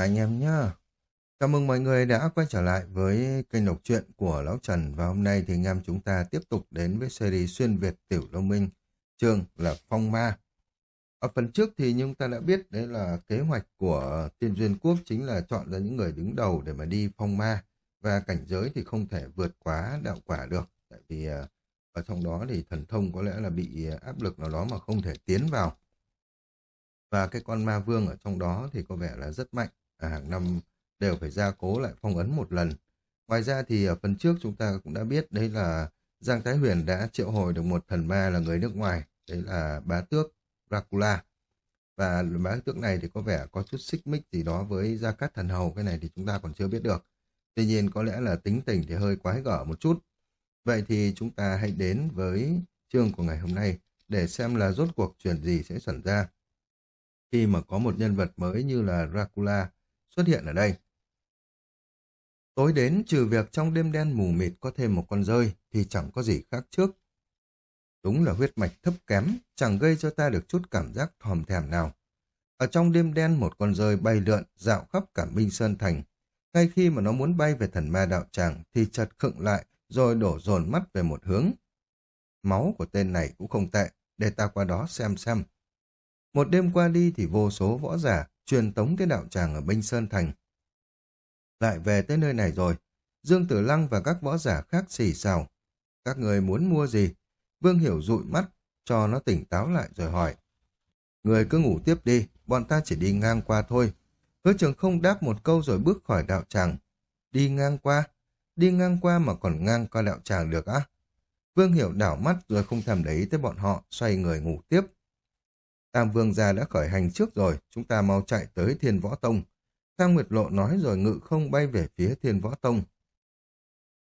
anh em nhá. Chào mừng mọi người đã quay trở lại với kênh đọc truyện của Lão Trần và hôm nay thì anh em chúng ta tiếp tục đến với series xuyên Việt Tiểu Long Minh, chương là Phong Ma. Ở phần trước thì chúng ta đã biết đấy là kế hoạch của Tiên Duyên Quốc chính là chọn ra những người đứng đầu để mà đi Phong Ma và cảnh giới thì không thể vượt quá đạo quả được tại vì à, ở trong đó thì thần thông có lẽ là bị à, áp lực nào đó mà không thể tiến vào. Và cái con ma vương ở trong đó thì có vẻ là rất mạnh hàng năm đều phải gia cố lại phong ấn một lần. Ngoài ra thì ở phần trước chúng ta cũng đã biết đấy là Giang Thái Huyền đã triệu hồi được một thần ma là người nước ngoài, đấy là bá tước Dracula. Và bá tước này thì có vẻ có chút xích mích gì đó với Gia Cát Thần Hầu, cái này thì chúng ta còn chưa biết được. Tuy nhiên có lẽ là tính tình thì hơi quái gở một chút. Vậy thì chúng ta hãy đến với chương của ngày hôm nay để xem là rốt cuộc chuyện gì sẽ xảy ra khi mà có một nhân vật mới như là Dracula xuất hiện ở đây. Tối đến trừ việc trong đêm đen mù mịt có thêm một con rơi thì chẳng có gì khác trước. Đúng là huyết mạch thấp kém, chẳng gây cho ta được chút cảm giác thòm thèm nào. Ở trong đêm đen một con rơi bay lượn dạo khắp cả Minh Sơn Thành. Ngay khi mà nó muốn bay về thần ma đạo tràng thì chợt khựng lại rồi đổ dồn mắt về một hướng. Máu của tên này cũng không tệ, để ta qua đó xem xem. Một đêm qua đi thì vô số võ giả truyền tống tới đạo tràng ở Minh Sơn Thành. Lại về tới nơi này rồi, Dương Tử Lăng và các võ giả khác xì xào. Các người muốn mua gì? Vương Hiểu dụi mắt, cho nó tỉnh táo lại rồi hỏi. Người cứ ngủ tiếp đi, bọn ta chỉ đi ngang qua thôi. Hứa trường không đáp một câu rồi bước khỏi đạo tràng. Đi ngang qua? Đi ngang qua mà còn ngang qua đạo tràng được á? Vương Hiểu đảo mắt rồi không thèm để ý tới bọn họ, xoay người ngủ tiếp. Tam Vương gia đã khởi hành trước rồi, chúng ta mau chạy tới Thiên Võ Tông. Tam Nguyệt Lộ nói rồi ngự không bay về phía Thiên Võ Tông.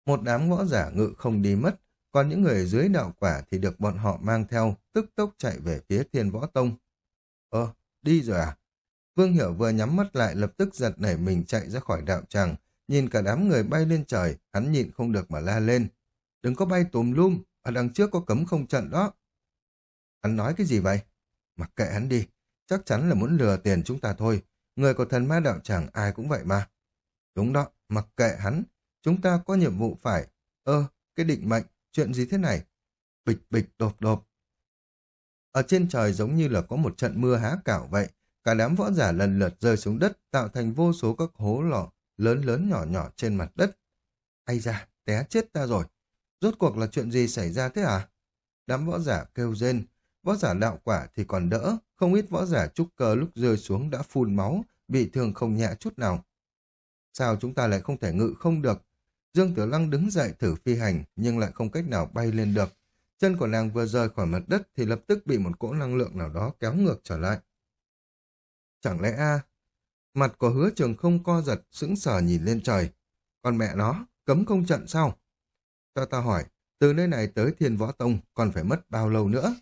Một đám võ giả ngự không đi mất, còn những người dưới đạo quả thì được bọn họ mang theo, tức tốc chạy về phía Thiên Võ Tông. Ơ, đi rồi à? Vương Hiểu vừa nhắm mắt lại lập tức giật nảy mình chạy ra khỏi đạo tràng, nhìn cả đám người bay lên trời, hắn nhịn không được mà la lên. Đừng có bay tùm lum, ở đằng trước có cấm không trận đó. Hắn nói cái gì vậy? Mặc kệ hắn đi, chắc chắn là muốn lừa tiền chúng ta thôi. Người của thần ma đạo chẳng ai cũng vậy mà. Đúng đó, mặc kệ hắn, chúng ta có nhiệm vụ phải. Ơ, cái định mệnh, chuyện gì thế này? Bịch bịch đột đột. Ở trên trời giống như là có một trận mưa há cảo vậy. Cả đám võ giả lần lượt rơi xuống đất tạo thành vô số các hố lò lớn lớn nhỏ nhỏ trên mặt đất. Ây da, té chết ta rồi. Rốt cuộc là chuyện gì xảy ra thế à? Đám võ giả kêu rên, Võ giả đạo quả thì còn đỡ, không ít võ giả trúc cơ lúc rơi xuống đã phun máu, bị thương không nhẹ chút nào. Sao chúng ta lại không thể ngự không được? Dương Tử Lăng đứng dậy thử phi hành, nhưng lại không cách nào bay lên được. Chân của nàng vừa rời khỏi mặt đất thì lập tức bị một cỗ năng lượng nào đó kéo ngược trở lại. Chẳng lẽ a Mặt của hứa trường không co giật, sững sờ nhìn lên trời. Còn mẹ nó, cấm không trận sao? Cho ta hỏi, từ nơi này tới thiên võ tông còn phải mất bao lâu nữa?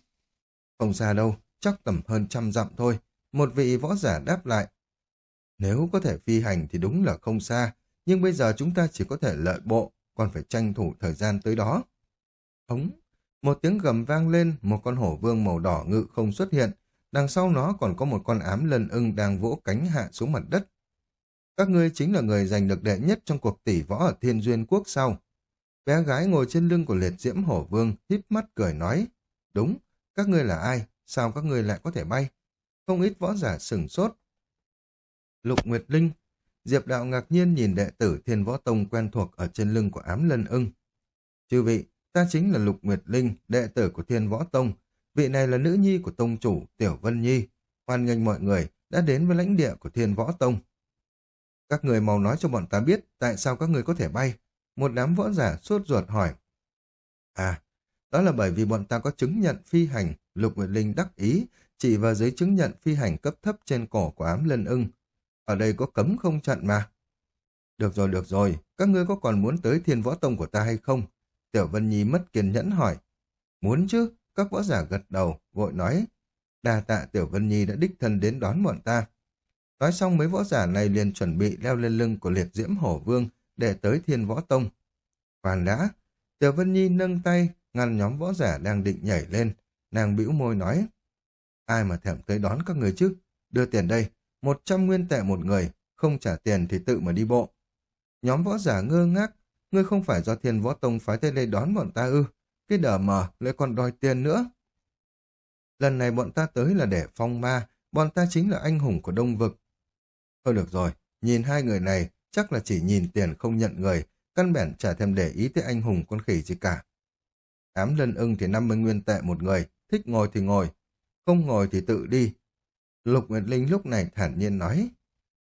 Không xa đâu, chắc tầm hơn trăm dặm thôi. Một vị võ giả đáp lại. Nếu có thể phi hành thì đúng là không xa, nhưng bây giờ chúng ta chỉ có thể lợi bộ, còn phải tranh thủ thời gian tới đó. Ống, một tiếng gầm vang lên, một con hổ vương màu đỏ ngự không xuất hiện, đằng sau nó còn có một con ám lân ưng đang vỗ cánh hạ xuống mặt đất. Các ngươi chính là người giành được đệ nhất trong cuộc tỷ võ ở Thiên Duyên Quốc sau. Bé gái ngồi trên lưng của liệt diễm hổ vương, híp mắt cười nói. Đúng, các ngươi là ai? Sao các ngươi lại có thể bay? Không ít võ giả sừng sốt. Lục Nguyệt Linh Diệp Đạo ngạc nhiên nhìn đệ tử Thiên Võ Tông quen thuộc ở trên lưng của ám lân ưng. Chư vị, ta chính là Lục Nguyệt Linh, đệ tử của Thiên Võ Tông. Vị này là nữ nhi của Tông chủ Tiểu Vân Nhi. Hoan nghênh mọi người đã đến với lãnh địa của Thiên Võ Tông. Các người mau nói cho bọn ta biết tại sao các người có thể bay. Một đám võ giả sốt ruột hỏi. À, đó là bởi vì bọn ta có chứng nhận phi hành, Lục Nguyệt Linh đắc ý, chỉ vào giấy chứng nhận phi hành cấp thấp trên cổ của ám lân ưng. Ở đây có cấm không trận mà. Được rồi, được rồi, các ngươi có còn muốn tới thiên võ tông của ta hay không? Tiểu Vân Nhi mất kiên nhẫn hỏi. Muốn chứ, các võ giả gật đầu, vội nói. Đà tạ Tiểu Vân Nhi đã đích thân đến đón bọn ta. Nói xong mấy võ giả này liền chuẩn bị leo lên lưng của liệt diễm hổ vương để tới thiên võ tông. Hoàn đã, Tiểu Vân Nhi nâng tay, ngăn nhóm võ giả đang định nhảy lên. Nàng bĩu môi nói, ai mà thèm tới đón các người chứ? Đưa tiền đây, một trăm nguyên tệ một người, không trả tiền thì tự mà đi bộ. Nhóm võ giả ngơ ngác, ngươi không phải do thiên võ tông phái tới đây đón bọn ta ư, cái đờ mờ lại còn đòi tiền nữa. Lần này bọn ta tới là để phong ma, bọn ta chính là anh hùng của đông vực. Thôi được rồi, nhìn hai người này, chắc là chỉ nhìn tiền không nhận người, căn bản chả thèm để ý tới anh hùng con khỉ gì cả. Ám lân ưng thì 50 nguyên tệ một người, thích ngồi thì ngồi, không ngồi thì tự đi. Lục Nguyệt Linh lúc này thản nhiên nói,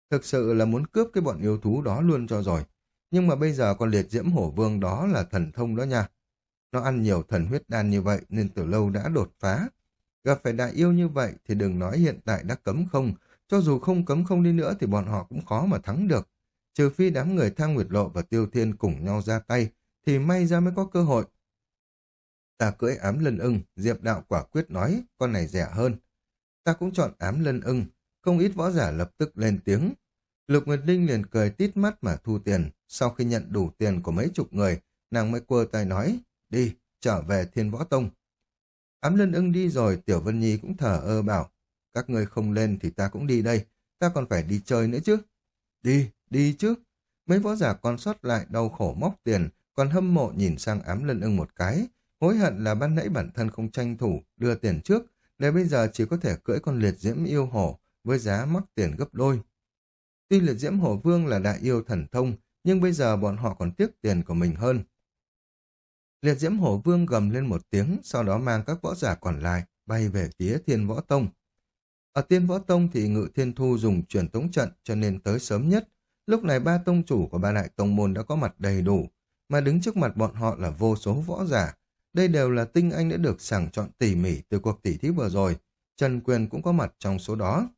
thực sự là muốn cướp cái bọn yêu thú đó luôn cho rồi. Nhưng mà bây giờ con liệt diễm hổ vương đó là thần thông đó nha. Nó ăn nhiều thần huyết đan như vậy nên từ lâu đã đột phá. Gặp phải đại yêu như vậy thì đừng nói hiện tại đã cấm không, cho dù không cấm không đi nữa thì bọn họ cũng khó mà thắng được. Trừ phi đám người thang nguyệt lộ và tiêu thiên cùng nhau ra tay, thì may ra mới có cơ hội. Ta cưỡi ám lân ưng, Diệp đạo quả quyết nói, con này rẻ hơn. Ta cũng chọn ám lân ưng, không ít võ giả lập tức lên tiếng. Lục Nguyệt Linh liền cười tít mắt mà thu tiền, sau khi nhận đủ tiền của mấy chục người, nàng mới quơ tay nói, đi, trở về thiên võ tông. Ám lân ưng đi rồi, Tiểu Vân Nhi cũng thở ơ bảo, các người không lên thì ta cũng đi đây, ta còn phải đi chơi nữa chứ. Đi, đi chứ. Mấy võ giả còn sót lại đau khổ móc tiền, còn hâm mộ nhìn sang ám lân ưng một cái, hối hận là ban nãy bản thân không tranh thủ, đưa tiền trước, để bây giờ chỉ có thể cưỡi con liệt diễm yêu hổ với giá mắc tiền gấp đôi. Tuy liệt diễm hổ vương là đại yêu thần thông, nhưng bây giờ bọn họ còn tiếc tiền của mình hơn. Liệt diễm hổ vương gầm lên một tiếng, sau đó mang các võ giả còn lại bay về phía thiên võ tông. Ở tiên võ tông thì ngự thiên thu dùng truyền tống trận cho nên tới sớm nhất. Lúc này ba tông chủ của ba đại tông môn đã có mặt đầy đủ, mà đứng trước mặt bọn họ là vô số võ giả. Đây đều là tinh anh đã được sàng chọn tỉ mỉ từ cuộc tỉ thí vừa rồi. Trần Quyền cũng có mặt trong số đó.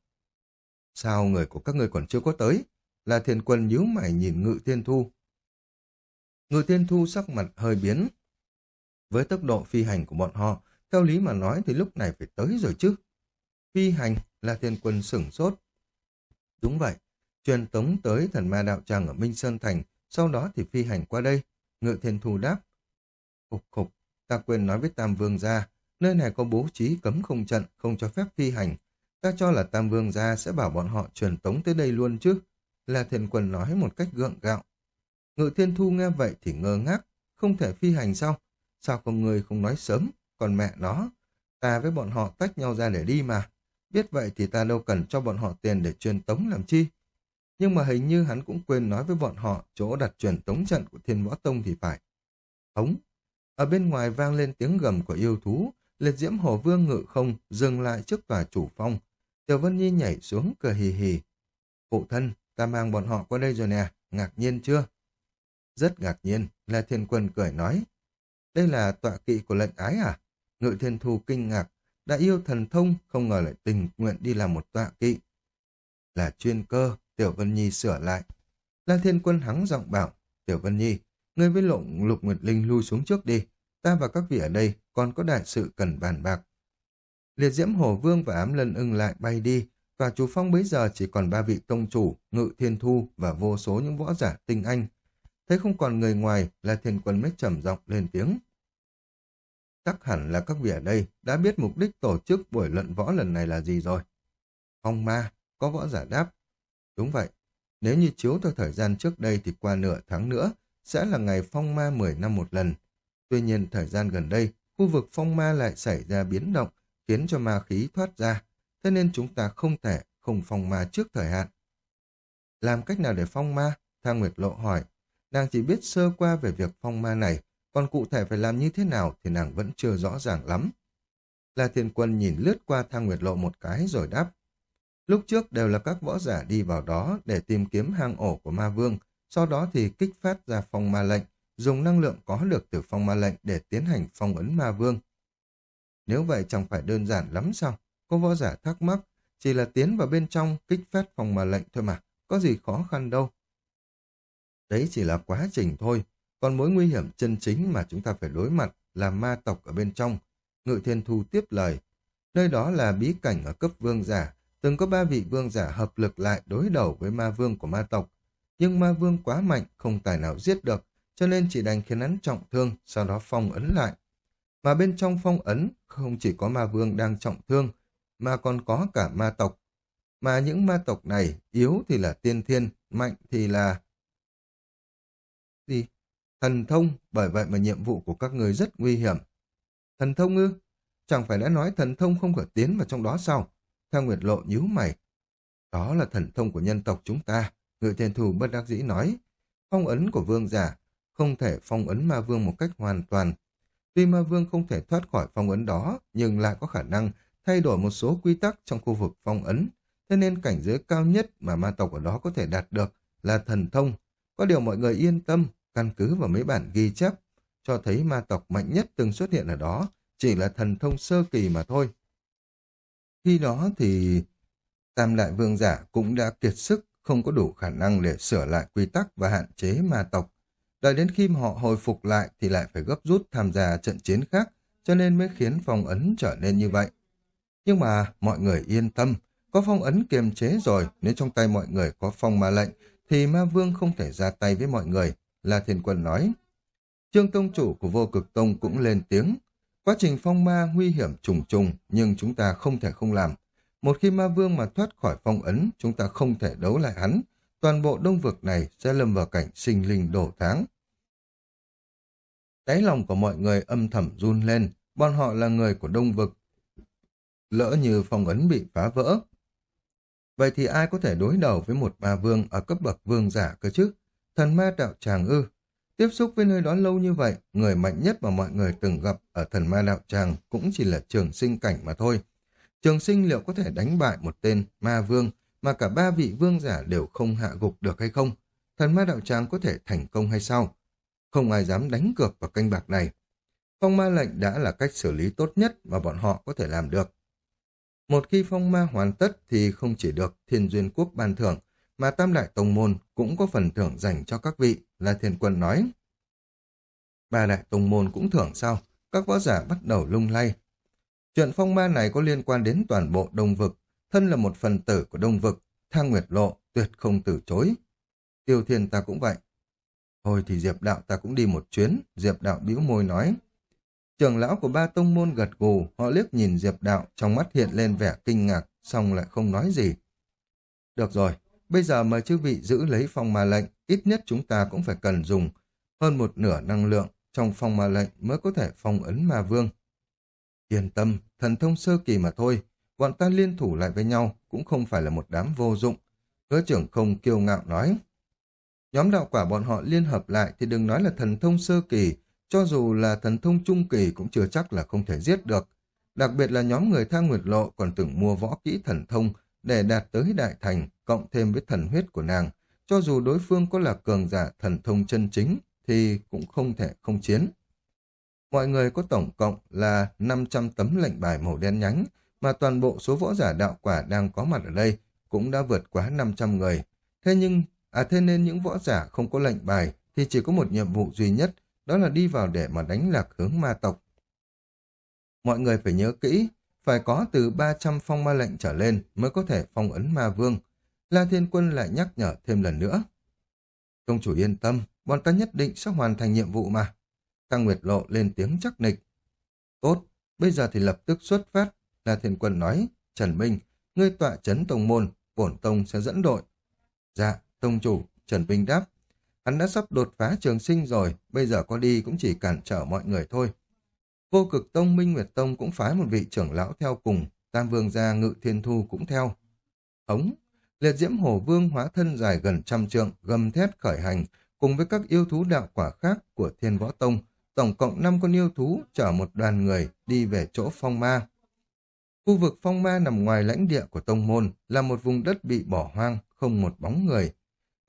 Sao người của các người còn chưa có tới? Là thiên quân nhíu mày nhìn ngự thiên thu. Ngự thiên thu sắc mặt hơi biến. Với tốc độ phi hành của bọn họ, theo lý mà nói thì lúc này phải tới rồi chứ. Phi hành là thiên quân sửng sốt. Đúng vậy, truyền tống tới thần ma đạo tràng ở Minh Sơn Thành, sau đó thì phi hành qua đây. Ngự thiên thu đáp. Khục khục, ta quên nói với Tam Vương gia, nơi này có bố trí cấm không trận, không cho phép phi hành. Ta cho là Tam Vương gia sẽ bảo bọn họ truyền tống tới đây luôn chứ. Là thiền quân nói một cách gượng gạo. Ngự thiên thu nghe vậy thì ngơ ngác, không thể phi hành sao? Sao con người không nói sớm, còn mẹ nó, ta với bọn họ tách nhau ra để đi mà. Biết vậy thì ta đâu cần cho bọn họ tiền để truyền tống làm chi. Nhưng mà hình như hắn cũng quên nói với bọn họ chỗ đặt truyền tống trận của thiên võ tông thì phải. ống ở bên ngoài vang lên tiếng gầm của yêu thú, liệt diễm hồ vương ngự không dừng lại trước tòa chủ phong. Tiểu Vân Nhi nhảy xuống cười hì hì. Phụ thân, ta mang bọn họ qua đây rồi nè, ngạc nhiên chưa? Rất ngạc nhiên, là thiên quân cười nói. Đây là tọa kỵ của lệnh ái à? Ngự thiên thu kinh ngạc, đã yêu thần thông, không ngờ lại tình nguyện đi làm một tọa kỵ. Là chuyên cơ, Tiểu Vân Nhi sửa lại. La Thiên Quân hắng giọng bảo, Tiểu Vân Nhi, ngươi với lộng Lục Nguyệt Linh lui xuống trước đi, ta và các vị ở đây còn có đại sự cần bàn bạc. Liệt diễm Hồ Vương và ám lân ưng lại bay đi, và chú phong bấy giờ chỉ còn ba vị tông chủ, ngự thiên thu và vô số những võ giả tinh anh. Thấy không còn người ngoài, là thiên quân mới trầm giọng lên tiếng. Chắc hẳn là các vị ở đây đã biết mục đích tổ chức buổi luận võ lần này là gì rồi. Phong ma, có võ giả đáp. Đúng vậy, nếu như chiếu theo thời gian trước đây thì qua nửa tháng nữa sẽ là ngày phong ma 10 năm một lần. Tuy nhiên thời gian gần đây, khu vực phong ma lại xảy ra biến động, khiến cho ma khí thoát ra, thế nên chúng ta không thể không phong ma trước thời hạn. Làm cách nào để phong ma? Thang Nguyệt Lộ hỏi. Nàng chỉ biết sơ qua về việc phong ma này, còn cụ thể phải làm như thế nào thì nàng vẫn chưa rõ ràng lắm. La Thiên Quân nhìn lướt qua Thang Nguyệt Lộ một cái rồi đáp. Lúc trước đều là các võ giả đi vào đó để tìm kiếm hang ổ của ma vương, sau đó thì kích phát ra phong ma lệnh, dùng năng lượng có được từ phong ma lệnh để tiến hành phong ấn ma vương. Nếu vậy chẳng phải đơn giản lắm sao? Có võ giả thắc mắc, chỉ là tiến vào bên trong kích phát phong ma lệnh thôi mà, có gì khó khăn đâu. Đấy chỉ là quá trình thôi, còn mối nguy hiểm chân chính mà chúng ta phải đối mặt là ma tộc ở bên trong. Ngự Thiên Thu tiếp lời. Nơi đó là bí cảnh ở cấp vương giả. Từng có ba vị vương giả hợp lực lại đối đầu với ma vương của ma tộc. Nhưng ma vương quá mạnh, không tài nào giết được, cho nên chỉ đành khiến hắn trọng thương, sau đó phong ấn lại. Mà bên trong phong ấn không chỉ có ma vương đang trọng thương, mà còn có cả ma tộc. mà những ma tộc này yếu thì là tiên thiên, mạnh thì là... Gì? Thần thông, bởi vậy mà nhiệm vụ của các người rất nguy hiểm. Thần thông ư? Chẳng phải đã nói thần thông không thể tiến vào trong đó sao? Theo Nguyệt Lộ nhíu mày. Đó là thần thông của nhân tộc chúng ta, Ngự Thiên Thù bất đắc dĩ nói. Phong ấn của vương giả không thể phong ấn ma vương một cách hoàn toàn. Tuy ma vương không thể thoát khỏi phong ấn đó, nhưng lại có khả năng thay đổi một số quy tắc trong khu vực phong ấn. Thế nên cảnh giới cao nhất mà ma tộc ở đó có thể đạt được là thần thông. Có điều mọi người yên tâm, căn cứ vào mấy bản ghi chép, cho thấy ma tộc mạnh nhất từng xuất hiện ở đó chỉ là thần thông sơ kỳ mà thôi. Khi đó thì Tam Đại Vương Giả cũng đã kiệt sức, không có đủ khả năng để sửa lại quy tắc và hạn chế ma tộc. Đợi đến khi họ hồi phục lại thì lại phải gấp rút tham gia trận chiến khác, cho nên mới khiến phong ấn trở nên như vậy. Nhưng mà mọi người yên tâm, có phong ấn kiềm chế rồi, nếu trong tay mọi người có phong ma lệnh, thì ma vương không thể ra tay với mọi người, là thiên quân nói. Trương Tông Chủ của vô cực Tông cũng lên tiếng. Quá trình phong ma nguy hiểm trùng trùng, nhưng chúng ta không thể không làm. Một khi ma vương mà thoát khỏi phong ấn, chúng ta không thể đấu lại hắn. Toàn bộ đông vực này sẽ lâm vào cảnh sinh linh đổ tháng. Đáy lòng của mọi người âm thầm run lên, bọn họ là người của đông vực. Lỡ như phong ấn bị phá vỡ. Vậy thì ai có thể đối đầu với một ma vương ở cấp bậc vương giả cơ chứ? Thần ma đạo tràng ư? Tiếp xúc với nơi đó lâu như vậy, người mạnh nhất mà mọi người từng gặp ở thần ma đạo tràng cũng chỉ là trường sinh cảnh mà thôi. Trường sinh liệu có thể đánh bại một tên ma vương mà cả ba vị vương giả đều không hạ gục được hay không? Thần ma đạo tràng có thể thành công hay sao? Không ai dám đánh cược vào canh bạc này. Phong ma lệnh đã là cách xử lý tốt nhất mà bọn họ có thể làm được. Một khi phong ma hoàn tất thì không chỉ được thiên duyên quốc ban thưởng, mà tam đại tông môn cũng có phần thưởng dành cho các vị, là thiên quân nói. Ba đại tông môn cũng thưởng sao? Các võ giả bắt đầu lung lay. Chuyện phong ma này có liên quan đến toàn bộ đông vực. Thân là một phần tử của đông vực, thang nguyệt lộ, tuyệt không từ chối. Tiêu thiên ta cũng vậy. Thôi thì Diệp đạo ta cũng đi một chuyến, Diệp đạo bĩu môi nói. Trưởng lão của ba tông môn gật gù, họ liếc nhìn Diệp đạo, trong mắt hiện lên vẻ kinh ngạc, xong lại không nói gì. Được rồi, bây giờ mời chư vị giữ lấy phong ma lệnh, ít nhất chúng ta cũng phải cần dùng hơn một nửa năng lượng trong phong ma lệnh mới có thể phong ấn ma vương. Yên tâm, thần thông sơ kỳ mà thôi, bọn ta liên thủ lại với nhau cũng không phải là một đám vô dụng. Hứa trưởng không kiêu ngạo nói. Nhóm đạo quả bọn họ liên hợp lại thì đừng nói là thần thông sơ kỳ, cho dù là thần thông trung kỳ cũng chưa chắc là không thể giết được. Đặc biệt là nhóm người thang nguyệt lộ còn từng mua võ kỹ thần thông để đạt tới đại thành, cộng thêm với thần huyết của nàng. Cho dù đối phương có là cường giả thần thông chân chính, thì cũng không thể không chiến. Mọi người có tổng cộng là 500 tấm lệnh bài màu đen nhánh, mà toàn bộ số võ giả đạo quả đang có mặt ở đây cũng đã vượt quá 500 người. Thế nhưng, à thế nên những võ giả không có lệnh bài thì chỉ có một nhiệm vụ duy nhất, đó là đi vào để mà đánh lạc hướng ma tộc. Mọi người phải nhớ kỹ, phải có từ 300 phong ma lệnh trở lên mới có thể phong ấn ma vương. La Thiên Quân lại nhắc nhở thêm lần nữa. Công chủ yên tâm, bọn ta nhất định sẽ hoàn thành nhiệm vụ mà. Tăng Nguyệt Lộ lên tiếng chắc nịch. Tốt, bây giờ thì lập tức xuất phát, La Thiên Quân nói. Trần Minh, ngươi tọa chấn tông môn, bổn tông sẽ dẫn đội. Dạ, tông chủ, Trần Minh đáp. Hắn đã sắp đột phá trường sinh rồi, bây giờ có đi cũng chỉ cản trở mọi người thôi. Vô cực tông Minh Nguyệt Tông cũng phái một vị trưởng lão theo cùng, Tam Vương gia Ngự Thiên Thu cũng theo. Hống, liệt diễm hổ vương hóa thân dài gần trăm trượng, gầm thét khởi hành, cùng với các yêu thú đạo quả khác của Thiên Võ Tông, tổng cộng 5 con yêu thú chở một đoàn người đi về chỗ phong ma. Khu vực phong ma nằm ngoài lãnh địa của Tông Môn là một vùng đất bị bỏ hoang, không một bóng người.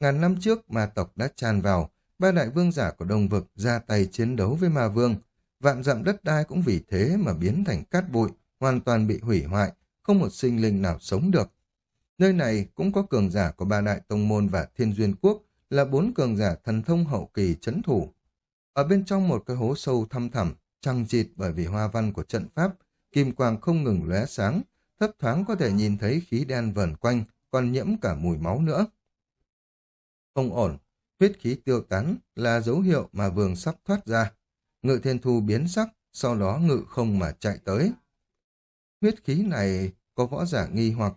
Ngàn năm trước, ma tộc đã tràn vào, ba đại vương giả của Đông Vực ra tay chiến đấu với ma vương. Vạn dặm đất đai cũng vì thế mà biến thành cát bụi, hoàn toàn bị hủy hoại, không một sinh linh nào sống được. Nơi này cũng có cường giả của ba đại tông môn và thiên duyên quốc, là bốn cường giả thần thông hậu kỳ chấn thủ. Ở bên trong một cái hố sâu thăm thẳm, trăng chịt bởi vì hoa văn của trận pháp, kim quang không ngừng lóe sáng, thấp thoáng có thể nhìn thấy khí đen vờn quanh, còn nhiễm cả mùi máu nữa. Không ổn, huyết khí tiêu tán là dấu hiệu mà vương sắp thoát ra. Ngự thiên thu biến sắc, sau đó ngự không mà chạy tới. Huyết khí này có võ giả nghi hoặc.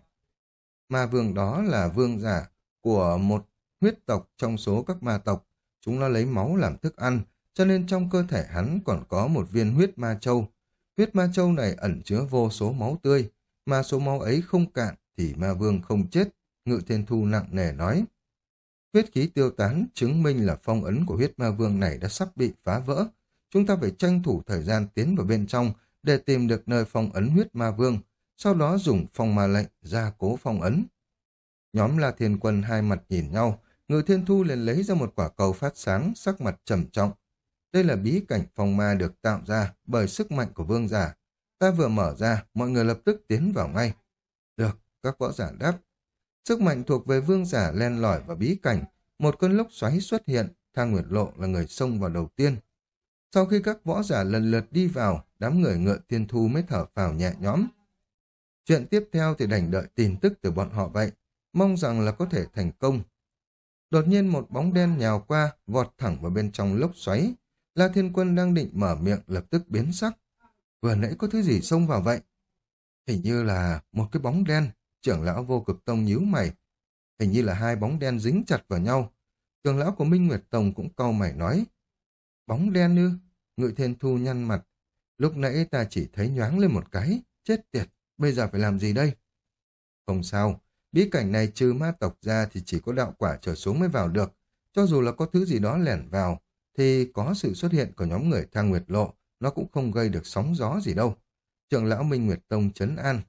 Ma vương đó là vương giả của một huyết tộc trong số các ma tộc. Chúng nó lấy máu làm thức ăn, cho nên trong cơ thể hắn còn có một viên huyết ma châu. Huyết ma châu này ẩn chứa vô số máu tươi, mà số máu ấy không cạn thì ma vương không chết, ngự thiên thu nặng nề nói. Huyết khí tiêu tán chứng minh là phong ấn của huyết ma vương này đã sắp bị phá vỡ. Chúng ta phải tranh thủ thời gian tiến vào bên trong để tìm được nơi phong ấn huyết ma vương, sau đó dùng phong ma lệnh ra cố phong ấn. Nhóm La Thiên Quân hai mặt nhìn nhau, Ngự Thiên Thu liền lấy ra một quả cầu phát sáng, sắc mặt trầm trọng. Đây là bí cảnh phong ma được tạo ra bởi sức mạnh của vương giả. Ta vừa mở ra, mọi người lập tức tiến vào ngay. Được, các võ giả đáp. Sức mạnh thuộc về vương giả len lỏi vào bí cảnh. Một cơn lốc xoáy xuất hiện, Thang Nguyệt Lộ là người xông vào đầu tiên. Sau khi các võ giả lần lượt đi vào, đám người ngựa thiên thu mới thở vào nhẹ nhõm. Chuyện tiếp theo thì đành đợi tin tức từ bọn họ vậy, mong rằng là có thể thành công. Đột nhiên một bóng đen nhào qua, vọt thẳng vào bên trong lốc xoáy. La Thiên Quân đang định mở miệng lập tức biến sắc. Vừa nãy có thứ gì xông vào vậy? Hình như là một cái bóng đen, trưởng lão vô cực tông nhíu mày. Hình như là hai bóng đen dính chặt vào nhau. Trưởng lão của Minh Nguyệt Tông cũng cau mày nói. Bóng đen ư? Ngự Thiên Thu nhăn mặt. Lúc nãy ta chỉ thấy nhoáng lên một cái. Chết tiệt, bây giờ phải làm gì đây? Không sao, bí cảnh này trừ ma tộc ra thì chỉ có đạo quả trở xuống mới vào được. Cho dù là có thứ gì đó lẻn vào, thì có sự xuất hiện của nhóm người thang nguyệt lộ, nó cũng không gây được sóng gió gì đâu. Trưởng lão Minh Nguyệt Tông chấn an.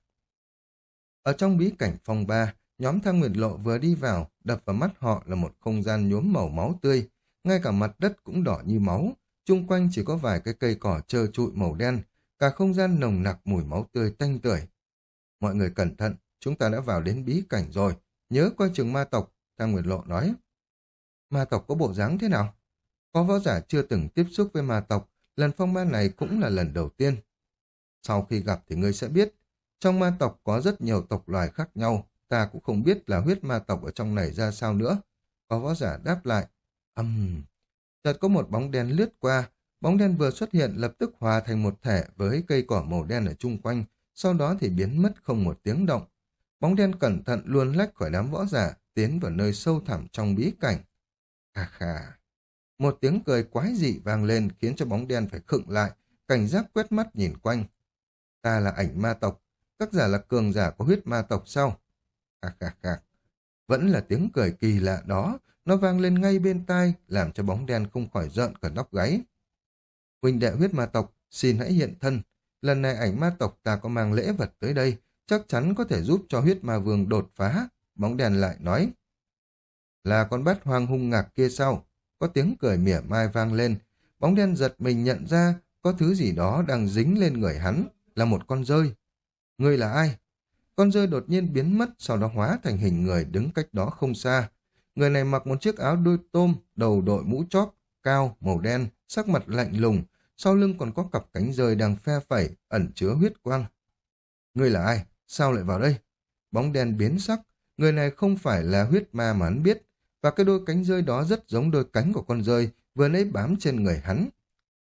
Ở trong bí cảnh phòng ba, nhóm thang nguyệt lộ vừa đi vào, đập vào mắt họ là một không gian nhuốm màu máu tươi, ngay cả mặt đất cũng đỏ như máu, chung quanh chỉ có vài cái cây cỏ trơ trụi màu đen, cả không gian nồng nặc mùi máu tươi tanh tưởi. Mọi người cẩn thận, chúng ta đã vào đến bí cảnh rồi, nhớ coi chừng ma tộc, Thang Nguyệt Lộ nói. Ma tộc có bộ dáng thế nào? Có võ giả chưa từng tiếp xúc với ma tộc, lần phong ma này cũng là lần đầu tiên. Sau khi gặp thì ngươi sẽ biết, trong ma tộc có rất nhiều tộc loài khác nhau, ta cũng không biết là huyết ma tộc ở trong này ra sao nữa. Có võ giả đáp lại, âm... Uhm. Chợt có một bóng đen lướt qua, bóng đen vừa xuất hiện lập tức hòa thành một thể với cây cỏ màu đen ở chung quanh, sau đó thì biến mất không một tiếng động. Bóng đen cẩn thận luôn lách khỏi đám võ giả, tiến vào nơi sâu thẳm trong bí cảnh. À khà khà. Một tiếng cười quái dị vang lên khiến cho bóng đen phải khựng lại, cảnh giác quét mắt nhìn quanh. Ta là ảnh ma tộc, các giả là cường giả có huyết ma tộc sao? Khạc khạc khạc. Vẫn là tiếng cười kỳ lạ đó, nó vang lên ngay bên tai, làm cho bóng đen không khỏi rợn cả nóc gáy. Huynh đệ huyết ma tộc, xin hãy hiện thân. Lần này ảnh ma tộc ta có mang lễ vật tới đây, chắc chắn có thể giúp cho huyết ma vương đột phá. Bóng đèn lại nói. Là con bát hoang hung ngạc kia sao? Có tiếng cười mỉa mai vang lên. Bóng đen giật mình nhận ra có thứ gì đó đang dính lên người hắn, là một con rơi. Người là ai? Con rơi đột nhiên biến mất, sau đó hóa thành hình người đứng cách đó không xa. Người này mặc một chiếc áo đôi tôm, đầu đội mũ chóp, cao, màu đen, sắc mặt lạnh lùng, sau lưng còn có cặp cánh rơi đang phe phẩy, ẩn chứa huyết quang. Người là ai? Sao lại vào đây? Bóng đen biến sắc, người này không phải là huyết ma mà hắn biết, và cái đôi cánh rơi đó rất giống đôi cánh của con rơi vừa nãy bám trên người hắn.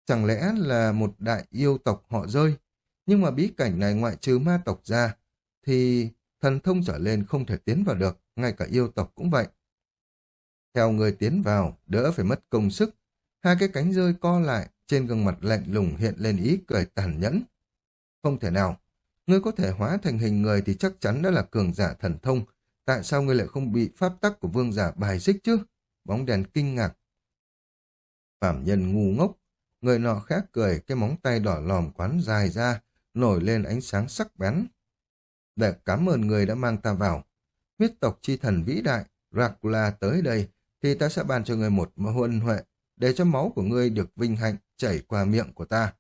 Chẳng lẽ là một đại yêu tộc họ rơi? Nhưng mà bí cảnh này ngoại trừ ma tộc ra, thì thần thông trở lên không thể tiến vào được, ngay cả yêu tộc cũng vậy. Theo người tiến vào, đỡ phải mất công sức. Hai cái cánh rơi co lại, trên gương mặt lạnh lùng hiện lên ý cười tàn nhẫn. Không thể nào, ngươi có thể hóa thành hình người thì chắc chắn đã là cường giả thần thông. Tại sao ngươi lại không bị pháp tắc của vương giả bài xích chứ? Bóng đèn kinh ngạc. Phạm nhân ngu ngốc, người nọ khác cười, cái móng tay đỏ lòm quán dài ra, nổi lên ánh sáng sắc bén. Để cảm ơn người đã mang ta vào. Huyết tộc chi thần vĩ đại, Dracula tới đây, thì ta sẽ ban cho người một huân huệ, để cho máu của ngươi được vinh hạnh chảy qua miệng của ta.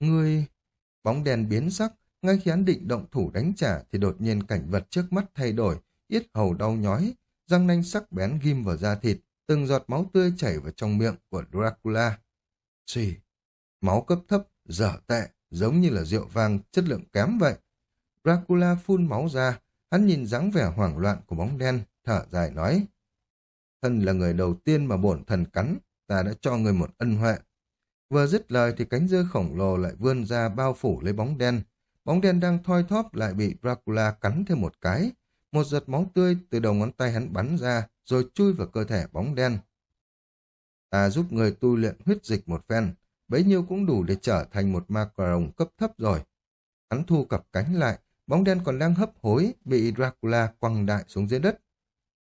Ngươi... Bóng đèn biến sắc, ngay khi hắn định động thủ đánh trả thì đột nhiên cảnh vật trước mắt thay đổi, yết hầu đau nhói, răng nanh sắc bén ghim vào da thịt, từng giọt máu tươi chảy vào trong miệng của Dracula. Xì, máu cấp thấp, dở tệ, giống như là rượu vang chất lượng kém vậy. Dracula phun máu ra, hắn nhìn dáng vẻ hoảng loạn của bóng đen, thở dài nói. Thân là người đầu tiên mà bổn thần cắn, ta đã cho người một ân huệ. Vừa dứt lời thì cánh dơ khổng lồ lại vươn ra bao phủ lấy bóng đen. Bóng đen đang thoi thóp lại bị Dracula cắn thêm một cái. một giọt máu tươi từ đầu ngón tay hắn bắn ra, rồi chui vào cơ thể bóng đen. Ta giúp người tu luyện huyết dịch một phen, bấy nhiêu cũng đủ để trở thành một ma cà rồng cấp thấp rồi. Hắn thu cặp cánh lại, bóng đen còn đang hấp hối, bị Dracula quăng đại xuống dưới đất.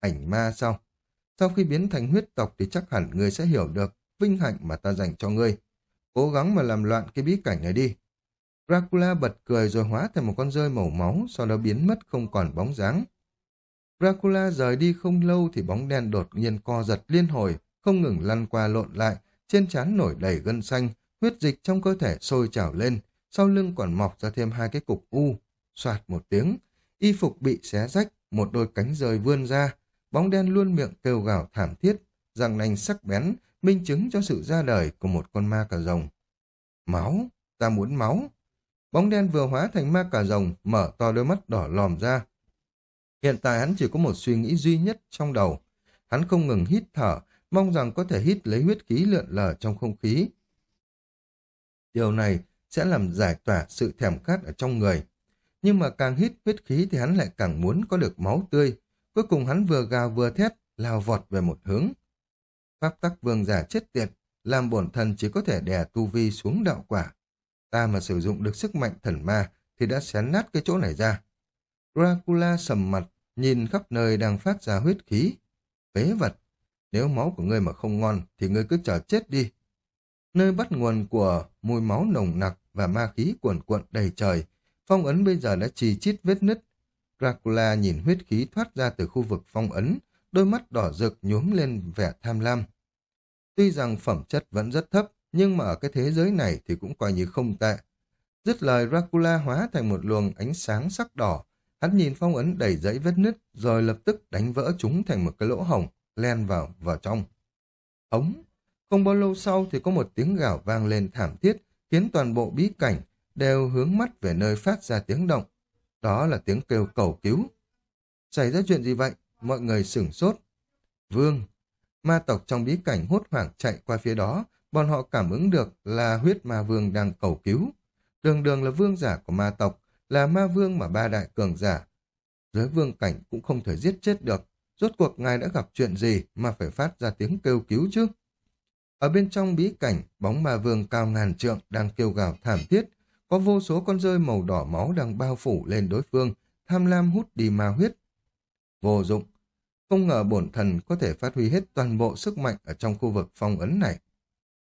Ảnh ma sao? Sau khi biến thành huyết tộc thì chắc hẳn người sẽ hiểu được vinh hạnh mà ta dành cho ngươi. Cố gắng mà làm loạn cái bí cảnh này đi. Dracula bật cười rồi hóa thành một con rơi màu máu, sau đó biến mất không còn bóng dáng. Dracula rời đi không lâu thì bóng đen đột nhiên co giật liên hồi, không ngừng lăn qua lộn lại, trên trán nổi đầy gân xanh, huyết dịch trong cơ thể sôi trào lên, sau lưng còn mọc ra thêm hai cái cục u. Soạt một tiếng, y phục bị xé rách, một đôi cánh rời vươn ra, bóng đen luôn miệng kêu gào thảm thiết, răng nanh sắc bén, minh chứng cho sự ra đời của một con ma cà rồng. Máu, ta muốn máu. Bóng đen vừa hóa thành ma cà rồng, mở to đôi mắt đỏ lòm ra. Hiện tại hắn chỉ có một suy nghĩ duy nhất trong đầu. Hắn không ngừng hít thở, mong rằng có thể hít lấy huyết khí lượn lờ trong không khí. Điều này sẽ làm giải tỏa sự thèm khát ở trong người. Nhưng mà càng hít huyết khí thì hắn lại càng muốn có được máu tươi. Cuối cùng hắn vừa gào vừa thét, lao vọt về một hướng. Pháp tắc vương giả chết tiệt, làm bổn thần chỉ có thể đè tu vi xuống đạo quả. Ta mà sử dụng được sức mạnh thần ma thì đã xén nát cái chỗ này ra. Dracula sầm mặt, nhìn khắp nơi đang phát ra huyết khí. Phế vật, nếu máu của ngươi mà không ngon thì ngươi cứ chờ chết đi. Nơi bắt nguồn của mùi máu nồng nặc và ma khí cuồn cuộn đầy trời, phong ấn bây giờ đã trì chít vết nứt. Dracula nhìn huyết khí thoát ra từ khu vực phong ấn, đôi mắt đỏ rực nhuốm lên vẻ tham lam. Tuy rằng phẩm chất vẫn rất thấp, nhưng mà ở cái thế giới này thì cũng coi như không tệ. Dứt lời Dracula hóa thành một luồng ánh sáng sắc đỏ, hắn nhìn phong ấn đầy dãy vết nứt, rồi lập tức đánh vỡ chúng thành một cái lỗ hồng, len vào, vào trong. Ống! Không bao lâu sau thì có một tiếng gào vang lên thảm thiết, khiến toàn bộ bí cảnh đều hướng mắt về nơi phát ra tiếng động. Đó là tiếng kêu cầu cứu. Xảy ra chuyện gì vậy? Mọi người sửng sốt. Vương! Ma tộc trong bí cảnh hốt hoảng chạy qua phía đó, bọn họ cảm ứng được là huyết ma vương đang cầu cứu. Đường đường là vương giả của ma tộc, là ma vương mà ba đại cường giả. Giới vương cảnh cũng không thể giết chết được, Rốt cuộc ngài đã gặp chuyện gì mà phải phát ra tiếng kêu cứu chứ? Ở bên trong bí cảnh, bóng ma vương cao ngàn trượng đang kêu gào thảm thiết. Có vô số con rơi màu đỏ máu đang bao phủ lên đối phương, tham lam hút đi ma huyết. Vô dụng. Không ngờ bổn thần có thể phát huy hết toàn bộ sức mạnh ở trong khu vực phong ấn này.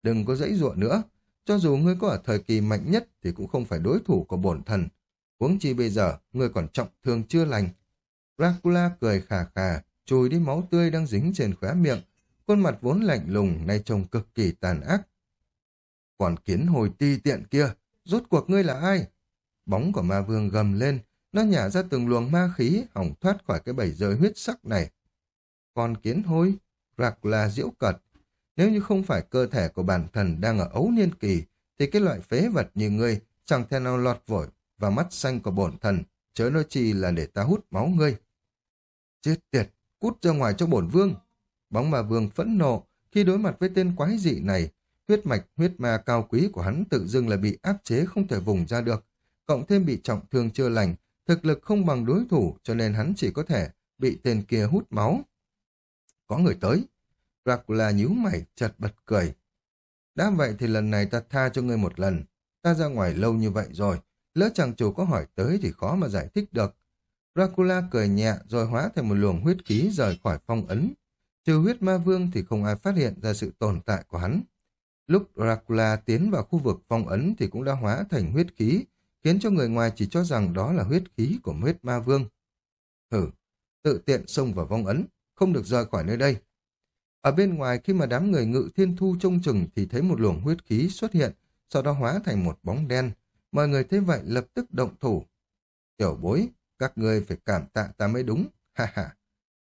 Đừng có dãy ruộng nữa. Cho dù ngươi có ở thời kỳ mạnh nhất thì cũng không phải đối thủ của bổn thần. Huống chi bây giờ, ngươi còn trọng thương chưa lành. Dracula cười khà khà, chùi đi máu tươi đang dính trên khóe miệng, khuôn mặt vốn lạnh lùng nay trông cực kỳ tàn ác. Còn kiến hồi ti tiện kia, rốt cuộc ngươi là ai? Bóng của ma vương gầm lên, nó nhả ra từng luồng ma khí, hỏng thoát khỏi cái bầy rơi huyết sắc này. Còn kiến hôi, rạc là diễu cật. Nếu như không phải cơ thể của bản thần đang ở ấu niên kỳ, thì cái loại phế vật như ngươi chẳng thể nào lọt vội và mắt xanh của bổn thần, chớ nói chi là để ta hút máu ngươi. Chết tiệt, cút ra ngoài cho bổn vương. Bóng ma vương phẫn nộ, khi đối mặt với tên quái dị này, huyết mạch, huyết ma cao quý của hắn tự dưng là bị áp chế không thể vùng ra được, cộng thêm bị trọng thương chưa lành, thực lực không bằng đối thủ cho nên hắn chỉ có thể bị tên kia hút máu. Có người tới. Dracula nhíu mày, chật bật cười. Đã vậy thì lần này ta tha cho ngươi một lần. Ta ra ngoài lâu như vậy rồi, lỡ chàng chủ có hỏi tới thì khó mà giải thích được. Dracula cười nhẹ rồi hóa thành một luồng huyết khí rời khỏi phong ấn. Trừ huyết ma vương thì không ai phát hiện ra sự tồn tại của hắn. Lúc Dracula tiến vào khu vực phong ấn thì cũng đã hóa thành huyết khí, khiến cho người ngoài chỉ cho rằng đó là huyết khí của huyết ma vương. Hử, tự tiện xông vào phong ấn, không được rời khỏi nơi đây. Ở bên ngoài khi mà đám người ngự thiên thu trông chừng thì thấy một luồng huyết khí xuất hiện, sau đó hóa thành một bóng đen. Mọi người thấy vậy lập tức động thủ. Tiểu bối, các người phải cảm tạ ta mới đúng, ha ha.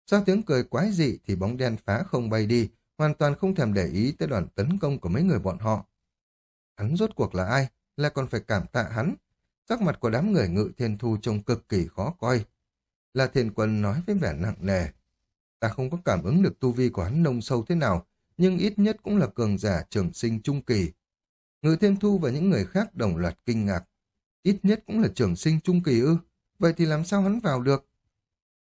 Sau tiếng cười quái dị thì bóng đen phá không bay đi, hoàn toàn không thèm để ý tới đoàn tấn công của mấy người bọn họ. Hắn rốt cuộc là ai? lại còn phải cảm tạ hắn. Sắc mặt của đám người ngự thiên thu trông cực kỳ khó coi. Là thiên quân nói với vẻ nặng nề. Ta không có cảm ứng được tu vi của hắn nông sâu thế nào, nhưng ít nhất cũng là cường giả trường sinh trung kỳ. Ngự thiên thu và những người khác đồng loạt kinh ngạc. Ít nhất cũng là trường sinh trung kỳ ư. Vậy thì làm sao hắn vào được?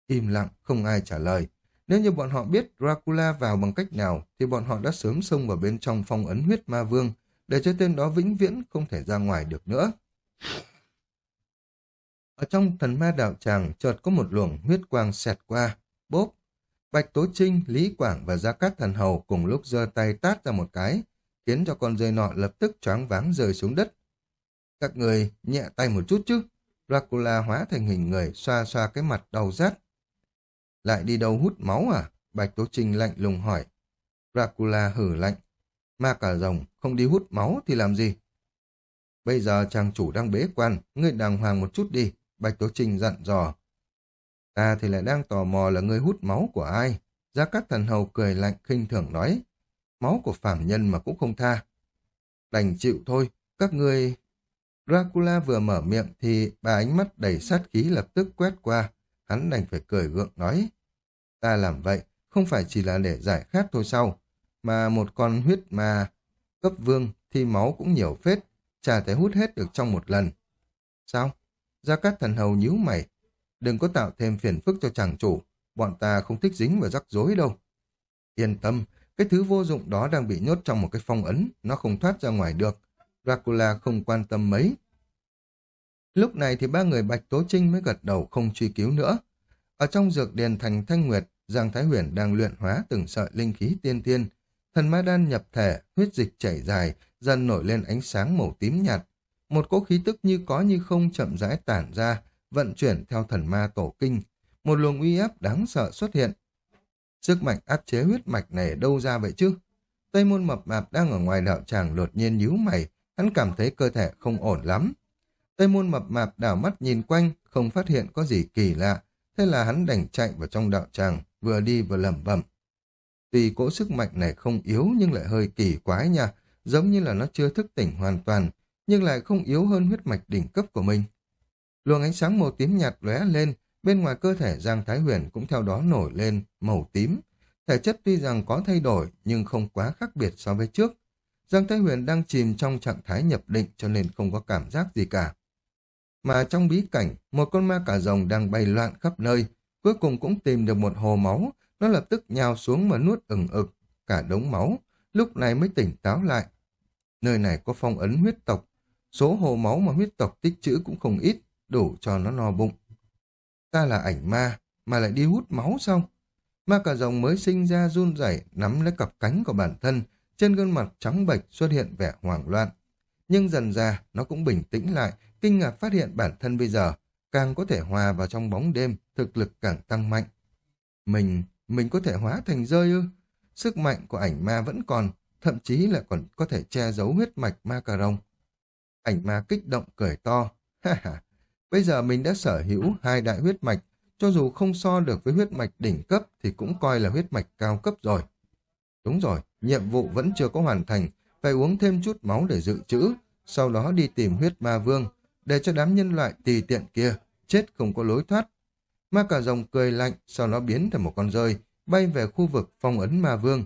Im lặng, không ai trả lời. Nếu như bọn họ biết Dracula vào bằng cách nào, thì bọn họ đã sớm xông vào bên trong phong ấn huyết ma vương, để cho tên đó vĩnh viễn không thể ra ngoài được nữa. Ở trong thần ma đạo tràng chợt có một luồng huyết quang xẹt qua, bốp. Bạch Tố Trinh, Lý Quảng và Gia Cát Thần Hầu cùng lúc giơ tay tát ra một cái, khiến cho con rơi nọ lập tức choáng váng rơi xuống đất. Các người nhẹ tay một chút chứ. Dracula hóa thành hình người, xoa xoa cái mặt đau rát. Lại đi đâu hút máu à? Bạch Tố Trinh lạnh lùng hỏi. Dracula hử lạnh. Ma cả rồng, không đi hút máu thì làm gì? Bây giờ chàng chủ đang bế quan, ngươi đàng hoàng một chút đi. Bạch Tố Trinh dặn dò. Ta thì lại đang tò mò là người hút máu của ai. Gia Cát Thần Hầu cười lạnh khinh thường nói. Máu của phạm nhân mà cũng không tha. Đành chịu thôi, các ngươi... Dracula vừa mở miệng thì bà ánh mắt đầy sát khí lập tức quét qua. Hắn đành phải cười gượng nói. Ta làm vậy không phải chỉ là để giải khát thôi sao, mà một con huyết ma cấp vương thì máu cũng nhiều phết, chả thể hút hết được trong một lần. Sao? Gia Cát Thần Hầu nhíu mày. Đừng có tạo thêm phiền phức cho chàng chủ, bọn ta không thích dính vào rắc rối đâu. Yên tâm, cái thứ vô dụng đó đang bị nhốt trong một cái phong ấn, nó không thoát ra ngoài được. Dracula không quan tâm mấy. Lúc này thì ba người Bạch Tố Trinh mới gật đầu không truy cứu nữa. Ở trong dược điền thành Thanh Nguyệt, Giang Thái Huyền đang luyện hóa từng sợi linh khí tiên tiên. Thần ma đan nhập thể, huyết dịch chảy dài, dần nổi lên ánh sáng màu tím nhạt. Một cỗ khí tức như có như không chậm rãi tản ra, vận chuyển theo thần ma tổ kinh. Một luồng uy áp đáng sợ xuất hiện. Sức mạnh áp chế huyết mạch này đâu ra vậy chứ? Tây môn mập mạp đang ở ngoài đạo tràng lột nhiên nhíu mày, hắn cảm thấy cơ thể không ổn lắm. Tây môn mập mạp đảo mắt nhìn quanh, không phát hiện có gì kỳ lạ, thế là hắn đành chạy vào trong đạo tràng, vừa đi vừa lẩm bẩm. Tuy cỗ sức mạnh này không yếu nhưng lại hơi kỳ quái nha, giống như là nó chưa thức tỉnh hoàn toàn, nhưng lại không yếu hơn huyết mạch đỉnh cấp của mình. Luồng ánh sáng màu tím nhạt lóe lên, bên ngoài cơ thể Giang Thái Huyền cũng theo đó nổi lên màu tím. Thể chất tuy rằng có thay đổi nhưng không quá khác biệt so với trước. Giang Thái Huyền đang chìm trong trạng thái nhập định cho nên không có cảm giác gì cả. Mà trong bí cảnh, một con ma cà rồng đang bay loạn khắp nơi, cuối cùng cũng tìm được một hồ máu, nó lập tức nhào xuống mà nuốt ừng ực, cả đống máu, lúc này mới tỉnh táo lại. Nơi này có phong ấn huyết tộc, số hồ máu mà huyết tộc tích trữ cũng không ít, đủ cho nó no bụng. Ta là ảnh ma, mà lại đi hút máu sao? Ma cà rồng mới sinh ra run rẩy nắm lấy cặp cánh của bản thân, trên gương mặt trắng bệch xuất hiện vẻ hoảng loạn. Nhưng dần ra, nó cũng bình tĩnh lại, kinh ngạc phát hiện bản thân bây giờ càng có thể hòa vào trong bóng đêm, thực lực càng tăng mạnh. Mình, mình có thể hóa thành rơi ư? Sức mạnh của ảnh ma vẫn còn, thậm chí là còn có thể che giấu huyết mạch ma cà rồng. Ảnh ma kích động cười to. Ha ha, bây giờ mình đã sở hữu hai đại huyết mạch, cho dù không so được với huyết mạch đỉnh cấp thì cũng coi là huyết mạch cao cấp rồi. Đúng rồi, nhiệm vụ vẫn chưa có hoàn thành, phải uống thêm chút máu để dự trữ, sau đó đi tìm huyết ma vương, để cho đám nhân loại tùy tiện kia, chết không có lối thoát. Ma cà rồng cười lạnh, sau đó biến thành một con rơi, bay về khu vực phong ấn ma vương.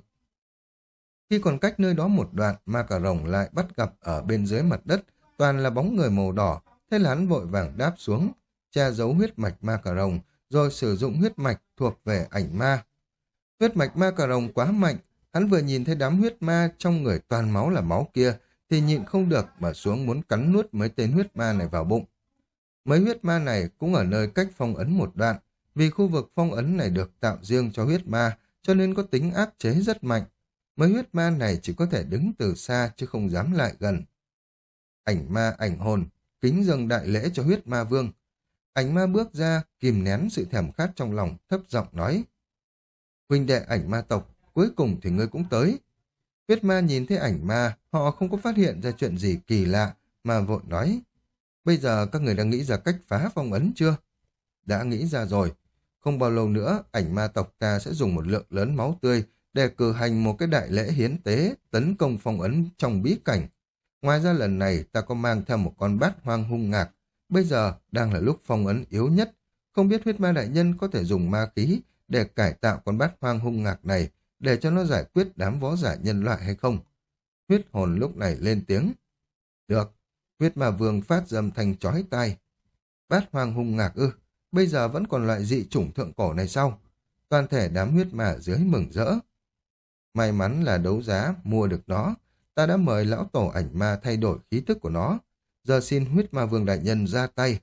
Khi còn cách nơi đó một đoạn, ma cà rồng lại bắt gặp ở bên dưới mặt đất, toàn là bóng người màu đỏ, thế là hắn vội vàng đáp xuống, che giấu huyết mạch ma cà rồng, rồi sử dụng huyết mạch thuộc về ảnh ma. Huyết mạch ma cà rồng quá mạnh, hắn vừa nhìn thấy đám huyết ma trong người toàn máu là máu kia, thì nhịn không được mà xuống muốn cắn nuốt mấy tên huyết ma này vào bụng. Mấy huyết ma này cũng ở nơi cách phong ấn một đoạn, vì khu vực phong ấn này được tạo riêng cho huyết ma, cho nên có tính áp chế rất mạnh. Mấy huyết ma này chỉ có thể đứng từ xa chứ không dám lại gần. Ảnh ma ảnh hồn, kính dâng đại lễ cho huyết ma vương. Ảnh ma bước ra, kìm nén sự thèm khát trong lòng, thấp giọng nói. Huynh đệ ảnh ma tộc, cuối cùng thì ngươi cũng tới. Huyết ma nhìn thấy ảnh ma, họ không có phát hiện ra chuyện gì kỳ lạ, mà vội nói. Bây giờ các người đang nghĩ ra cách phá phong ấn chưa? Đã nghĩ ra rồi. Không bao lâu nữa, ảnh ma tộc ta sẽ dùng một lượng lớn máu tươi để cử hành một cái đại lễ hiến tế tấn công phong ấn trong bí cảnh. Ngoài ra lần này ta có mang theo một con bát hoang hung ngạc. Bây giờ đang là lúc phong ấn yếu nhất. Không biết huyết ma đại nhân có thể dùng ma khí để cải tạo con bát hoang hung ngạc này để cho nó giải quyết đám võ giả nhân loại hay không? Huyết hồn lúc này lên tiếng. Được, huyết ma vương phát dâm thành chói tai. Bát hoang hung ngạc ư, bây giờ vẫn còn loại dị chủng thượng cổ này sao? Toàn thể đám huyết ma dưới mừng rỡ. May mắn là đấu giá mua được nó, ta đã mời lão tổ ảnh ma thay đổi khí thức của nó. Giờ xin huyết ma vương đại nhân ra tay.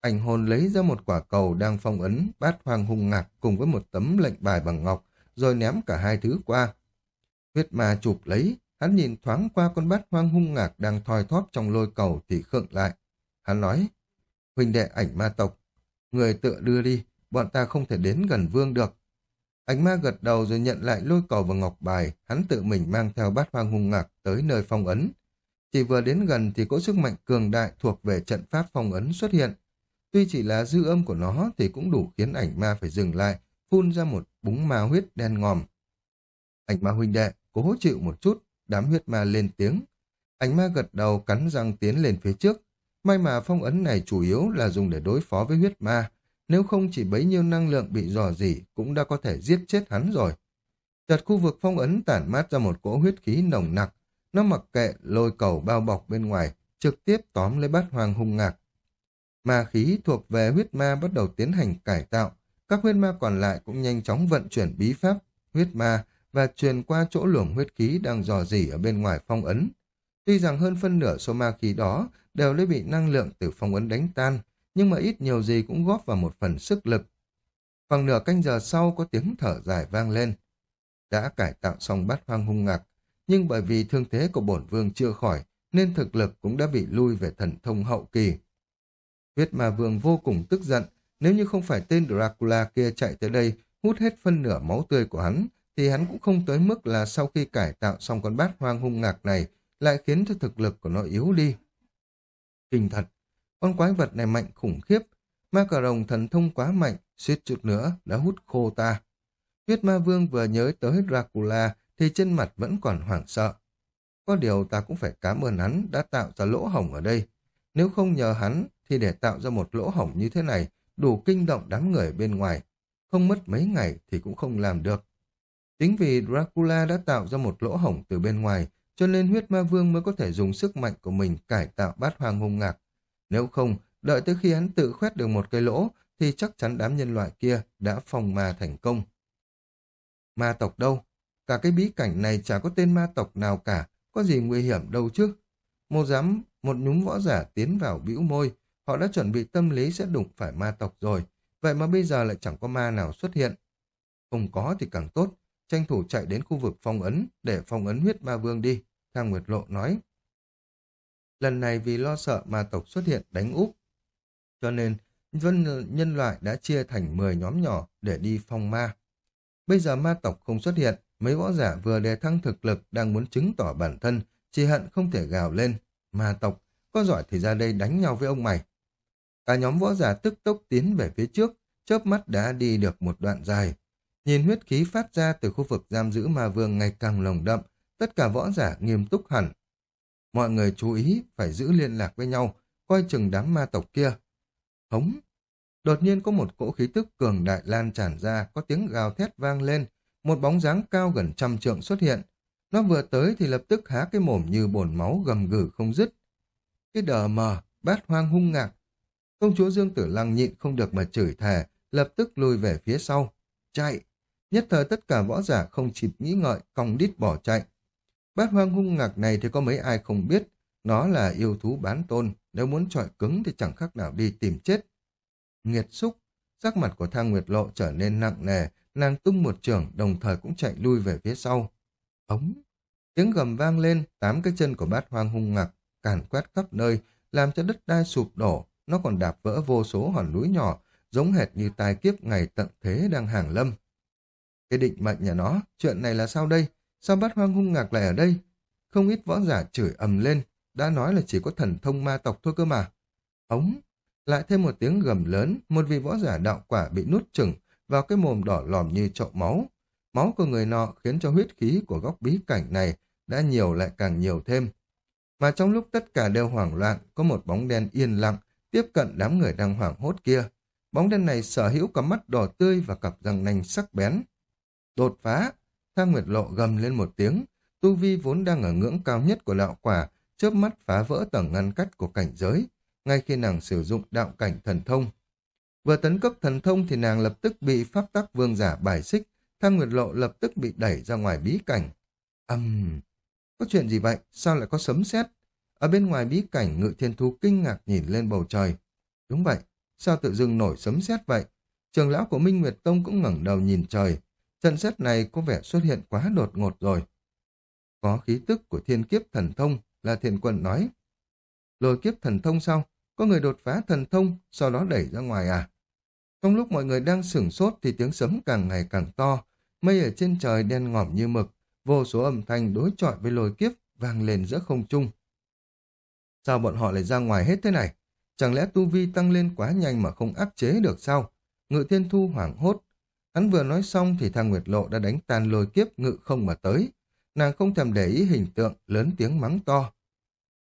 Ảnh hồn lấy ra một quả cầu đang phong ấn bát hoang hung ngạc cùng với một tấm lệnh bài bằng ngọc, rồi ném cả hai thứ qua. Huyết ma chụp lấy, hắn nhìn thoáng qua con bát hoang hung ngạc đang thoi thóp trong lôi cầu thì khựng lại. Hắn nói, huynh đệ ảnh ma tộc, người tự đưa đi, bọn ta không thể đến gần vương được. Ảnh ma gật đầu rồi nhận lại lôi cầu và ngọc bài, hắn tự mình mang theo bát hoang hung ngạc tới nơi phong ấn. Chỉ vừa đến gần thì cỗ sức mạnh cường đại thuộc về trận pháp phong ấn xuất hiện. Tuy chỉ là dư âm của nó thì cũng đủ khiến ảnh ma phải dừng lại, phun ra một búng ma huyết đen ngòm. Ảnh ma huynh đệ, cố chịu một chút, đám huyết ma lên tiếng. Ảnh ma gật đầu cắn răng tiến lên phía trước. May mà phong ấn này chủ yếu là dùng để đối phó với huyết ma, nếu không chỉ bấy nhiêu năng lượng bị dò dỉ cũng đã có thể giết chết hắn rồi. Chợt khu vực phong ấn tản mát ra một cỗ huyết khí nồng nặc, nó mặc kệ lôi cầu bao bọc bên ngoài, trực tiếp tóm lấy bát hoàng hung ngạc. Ma khí thuộc về huyết ma bắt đầu tiến hành cải tạo, các huyết ma còn lại cũng nhanh chóng vận chuyển bí pháp, huyết ma và truyền qua chỗ luồng huyết khí đang dò dỉ ở bên ngoài phong ấn. Tuy rằng hơn phân nửa số ma khí đó đều đã bị năng lượng từ phong ấn đánh tan, nhưng mà ít nhiều gì cũng góp vào một phần sức lực. Khoảng nửa canh giờ sau có tiếng thở dài vang lên. Đã cải tạo xong bát hoang hung ngạc, nhưng bởi vì thương thế của bổn vương chưa khỏi, nên thực lực cũng đã bị lui về thần thông hậu kỳ. Huyết ma vương vô cùng tức giận, nếu như không phải tên Dracula kia chạy tới đây, hút hết phân nửa máu tươi của hắn, thì hắn cũng không tới mức là sau khi cải tạo xong con bát hoang hung ngạc này, lại khiến cho thực lực của nó yếu đi. Kinh thật, con quái vật này mạnh khủng khiếp, ma cà rồng thần thông quá mạnh, suýt chút nữa đã hút khô ta. Huyết ma vương vừa nhớ tới Dracula thì trên mặt vẫn còn hoảng sợ. Có điều ta cũng phải cảm ơn hắn đã tạo ra lỗ hổng ở đây. Nếu không nhờ hắn thì để tạo ra một lỗ hổng như thế này đủ kinh động đám người bên ngoài. Không mất mấy ngày thì cũng không làm được. Chính vì Dracula đã tạo ra một lỗ hổng từ bên ngoài cho nên huyết ma vương mới có thể dùng sức mạnh của mình cải tạo bát hoàng hung ngạc. Nếu không, đợi tới khi hắn tự khoét được một cây lỗ thì chắc chắn đám nhân loại kia đã phòng ma thành công. Ma tộc đâu? Cả cái bí cảnh này chả có tên ma tộc nào cả, có gì nguy hiểm đâu chứ. Một dám, một nhúm võ giả tiến vào bĩu môi, họ đã chuẩn bị tâm lý sẽ đụng phải ma tộc rồi, vậy mà bây giờ lại chẳng có ma nào xuất hiện. Không có thì càng tốt, tranh thủ chạy đến khu vực phong ấn để phong ấn huyết ma vương đi, Thang Nguyệt Lộ nói. Lần này vì lo sợ ma tộc xuất hiện đánh úp, cho nên vân nhân loại đã chia thành 10 nhóm nhỏ để đi phong ma. Bây giờ ma tộc không xuất hiện, mấy võ giả vừa đề thăng thực lực đang muốn chứng tỏ bản thân, chỉ hận không thể gào lên. Ma tộc, có giỏi thì ra đây đánh nhau với ông mày. Cả nhóm võ giả tức tốc tiến về phía trước, chớp mắt đã đi được một đoạn dài. Nhìn huyết khí phát ra từ khu vực giam giữ ma vương ngày càng lồng đậm, tất cả võ giả nghiêm túc hẳn. Mọi người chú ý, phải giữ liên lạc với nhau, coi chừng đám ma tộc kia. Hống! Đột nhiên có một cỗ khí tức cường đại lan tràn ra, có tiếng gào thét vang lên, một bóng dáng cao gần trăm trượng xuất hiện. Nó vừa tới thì lập tức há cái mồm như bồn máu gầm gừ không dứt. Cái đờ mờ, bát hoang hung ngạc. Công chúa Dương Tử Lăng nhịn không được mà chửi thề, lập tức lùi về phía sau. Chạy! Nhất thời tất cả võ giả không chịp nghĩ ngợi, còng đít bỏ chạy. Bát hoang hung ngạc này thì có mấy ai không biết. Nó là yêu thú bán tôn, nếu muốn trọi cứng thì chẳng khác nào đi tìm chết. Nghiệt xúc, sắc mặt của thang nguyệt lộ trở nên nặng nề, nàng tung một trường đồng thời cũng chạy lui về phía sau. Ống! Tiếng gầm vang lên, tám cái chân của bát hoang hung ngạc, càn quét khắp nơi, làm cho đất đai sụp đổ, nó còn đạp vỡ vô số hòn núi nhỏ, giống hệt như tai kiếp ngày tận thế đang hàng lâm. Cái định mệnh nhà nó, chuyện này là sao đây? Sao bát hoang hung ngạc lại ở đây? Không ít võ giả chửi ầm lên, đã nói là chỉ có thần thông ma tộc thôi cơ mà. Ống! Lại thêm một tiếng gầm lớn, một vị võ giả đạo quả bị nút chừng vào cái mồm đỏ lòm như chậu máu. Máu của người nọ khiến cho huyết khí của góc bí cảnh này đã nhiều lại càng nhiều thêm. Mà trong lúc tất cả đều hoảng loạn, có một bóng đen yên lặng tiếp cận đám người đang hoảng hốt kia. Bóng đen này sở hữu cả mắt đỏ tươi và cặp răng nanh sắc bén. Đột phá! Tham Nguyệt Lộ gầm lên một tiếng, tu vi vốn đang ở ngưỡng cao nhất của đạo quả, chớp mắt phá vỡ tầng ngăn cách của cảnh giới, ngay khi nàng sử dụng đạo cảnh thần thông. Vừa tấn cấp thần thông thì nàng lập tức bị pháp tắc vương giả bài xích, Tham Nguyệt Lộ lập tức bị đẩy ra ngoài bí cảnh. Âm... Uhm, có chuyện gì vậy? Sao lại có sấm sét? Ở bên ngoài bí cảnh, Ngự Thiên Thú kinh ngạc nhìn lên bầu trời. Đúng vậy, sao tự dưng nổi sấm sét vậy? Trường lão của Minh Nguyệt Tông cũng ngẩng đầu nhìn trời. Trận xét này có vẻ xuất hiện quá đột ngột rồi. Có khí tức của thiên kiếp thần thông, là thiền quân nói. Lôi kiếp thần thông sao? Có người đột phá thần thông, sau đó đẩy ra ngoài à? Trong lúc mọi người đang sửng sốt thì tiếng sấm càng ngày càng to, mây ở trên trời đen ngòm như mực, vô số âm thanh đối chọi với lôi kiếp vang lên giữa không trung. Sao bọn họ lại ra ngoài hết thế này? Chẳng lẽ tu vi tăng lên quá nhanh mà không áp chế được sao? Ngự thiên thu hoảng hốt. Hắn vừa nói xong thì thang Nguyệt Lộ đã đánh tan lôi kiếp ngự không mà tới. Nàng không thèm để ý hình tượng, lớn tiếng mắng to.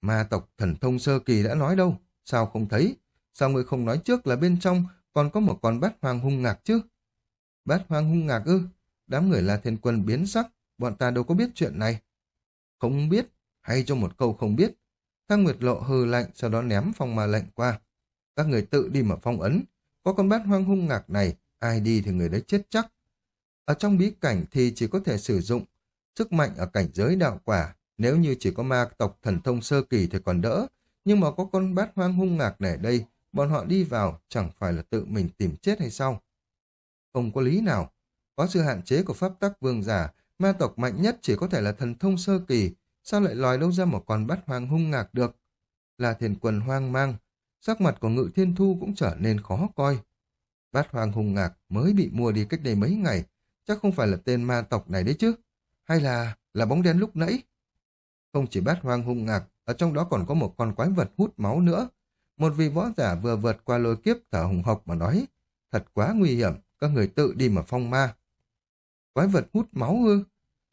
Ma tộc thần thông sơ kỳ đã nói đâu, sao không thấy? Sao người không nói trước là bên trong còn có một con bát hoang hung ngạc chứ? Bát hoang hung ngạc ư? Đám người là thiên quân biến sắc, bọn ta đâu có biết chuyện này. Không biết, hay cho một câu không biết. Thang Nguyệt Lộ hừ lạnh, sau đó ném phong ma lệnh qua. Các người tự đi mà phong ấn. Có con bát hoang hung ngạc này, ai đi thì người đấy chết chắc. Ở trong bí cảnh thì chỉ có thể sử dụng sức mạnh ở cảnh giới đạo quả. Nếu như chỉ có ma tộc thần thông sơ kỳ thì còn đỡ. Nhưng mà có con bát hoang hung ngạc này đây, bọn họ đi vào chẳng phải là tự mình tìm chết hay sao? Không có lý nào. Có sự hạn chế của pháp tắc vương giả, ma tộc mạnh nhất chỉ có thể là thần thông sơ kỳ, sao lại lòi đâu ra một con bát hoang hung ngạc được? Là thiền quần hoang mang, sắc mặt của ngự thiên thu cũng trở nên khó coi. Bát hoang hung ngạc mới bị mua đi cách đây mấy ngày, chắc không phải là tên ma tộc này đấy chứ? Hay là, là bóng đen lúc nãy? Không chỉ bát hoang hung ngạc, ở trong đó còn có một con quái vật hút máu nữa. Một vị võ giả vừa vượt qua lôi kiếp thở hùng hộc mà nói, thật quá nguy hiểm, các người tự đi mà phong ma. Quái vật hút máu ư?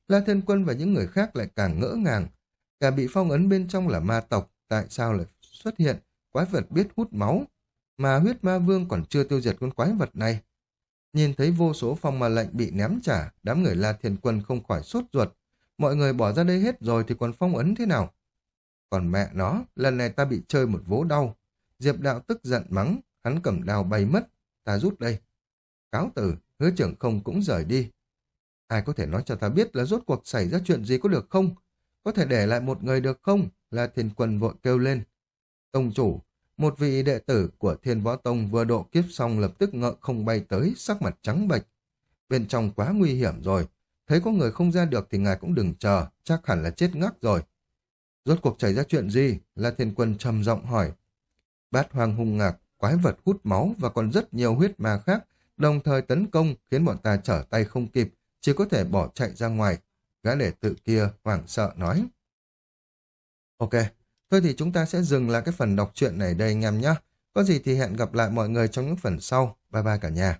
La Thiên Quân và những người khác lại càng ngỡ ngàng. Cả bị phong ấn bên trong là ma tộc, tại sao lại xuất hiện quái vật biết hút máu? Mà huyết ma vương còn chưa tiêu diệt con quái vật này. Nhìn thấy vô số phong ma lệnh bị ném trả, đám người La Thiên Quân không khỏi sốt ruột. Mọi người bỏ ra đây hết rồi thì còn phong ấn thế nào? Còn mẹ nó, lần này ta bị chơi một vố đau. Diệp đạo tức giận mắng, hắn cầm đào bay mất. Ta rút đây. Cáo tử, hứa trưởng không cũng rời đi. Ai có thể nói cho ta biết là rốt cuộc xảy ra chuyện gì có được không? Có thể để lại một người được không? La thiên quân vội kêu lên. Tông chủ, một vị đệ tử của thiên võ tông vừa độ kiếp xong lập tức ngợ không bay tới, sắc mặt trắng bệch. Bên trong quá nguy hiểm rồi. Thấy có người không ra được thì ngài cũng đừng chờ, chắc hẳn là chết ngắc rồi. Rốt cuộc xảy ra chuyện gì? Là thiên quân trầm giọng hỏi. Bát hoang hung ngạc, quái vật hút máu và còn rất nhiều huyết ma khác đồng thời tấn công khiến bọn ta trở tay không kịp, chỉ có thể bỏ chạy ra ngoài. Gã đệ tự kia hoảng sợ nói. Ok, thôi thì chúng ta sẽ dừng lại cái phần đọc truyện này đây anh em nhé. Có gì thì hẹn gặp lại mọi người trong những phần sau. Bye bye cả nhà.